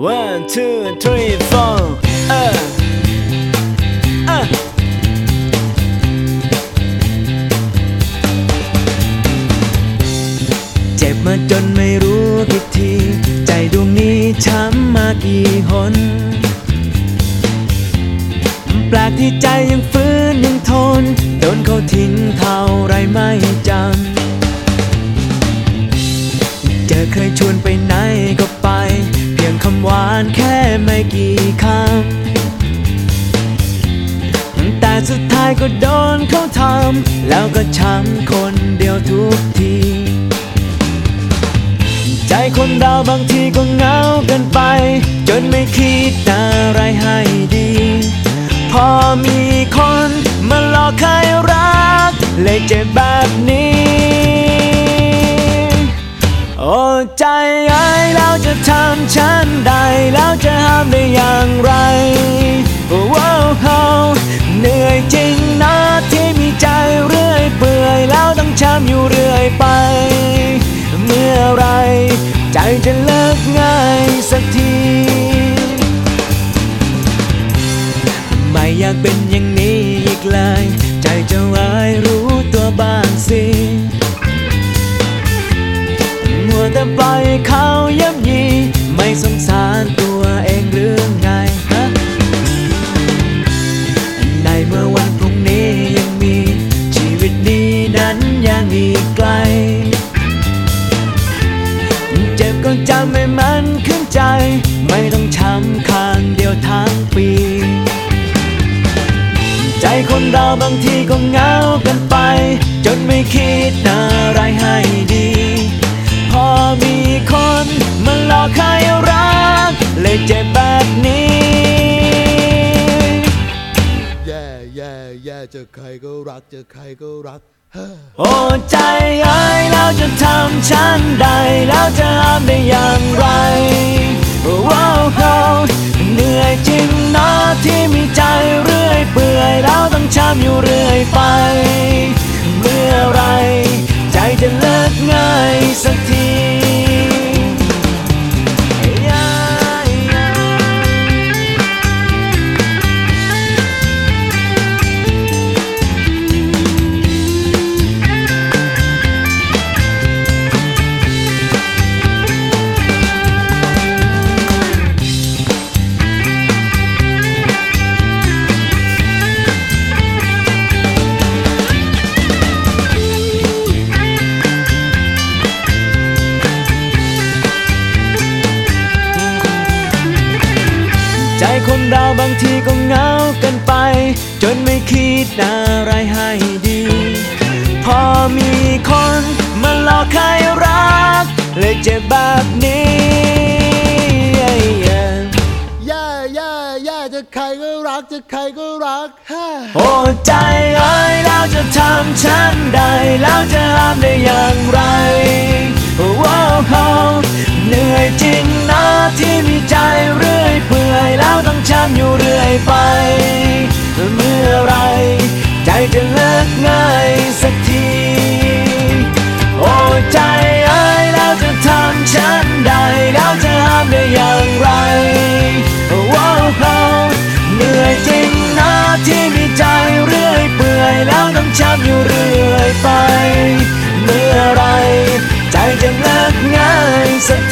One, two, three, four เออเออเจ็บมาจนไม่รู้กี่ที ใจดวงนี้ช้ำมากี่หนแปลกที่ใจยังฟื้นยังทนโดนเขาทิ้งเท่าไรไม่จำเจอเคยชวนไปไหนานแค่ไม่กี่คำแต่สุดท้ายก็โดนเขาทำ แล้วก็ช้ำคนเดียวทุกที ใจคนเราบางทีก็เหงาเกินไป จนไม่คิดอะไรให้ดี พอมีคนมาหลอกให้รัก เลยเจ็บแบบนี้ โอ้ใจไอ้ายแล้วจะทำฉันได้แล้วจะห้ามได้อย่างไรโอ้โหเหนื่อยจริงนะที่มีใจเรื่อยเปื่อยแล้วต้องช้ำอยู่เรื่อยไป เมื่อไรใจจะเลิกง่ายสักทีไม่อยากเป็นอย่างนี้อีกเลย ใจจะร้ายรู้ แต่ปล่อยเขาย่ำยี ไม่สงสารตัวเองหรือไงฮะในเมื่อวันพรุ่งนี้ยังมี ชีวิตนี้นั้นยังอีกไกล เจ็บก็จำให้มันขึ้นใจ ไม่ต้องช้ำข้างเดียวทั้งปี ใจคนเราบางทีก็เหงากันไป ใครก็รักเจอใครก็รัก โอ้ใจเอ้ยแล้วจะทำฉันได้ ใจคนเราบางทีก็เหงาเกันไป จนไม่คิดอะไรให้ดี พอมีคนมาหลอกให้รัก เลยเจ็บแบบนี้แย่แย่แย่เจอใครก็รักเจอใครก็รักเฮ้อโอ้ใจเอ้ยแล้วจะทำฉันได้แล้วจะห้ามได้อย่างไร ปเมื่อไร ใจจะเลิกง่ายสักที โอ้ใจเอ้ยแล้วจะทำฉันได้แล้วจะห้ามได้อย่างไรว้าวเราเหนื่อยจริงนะที่มีใจเรื่อยเปื่อยแล้วต้องช้ำอยู่เรื่อยไป เมื่อไร ใจจะเลิกง่ายสัก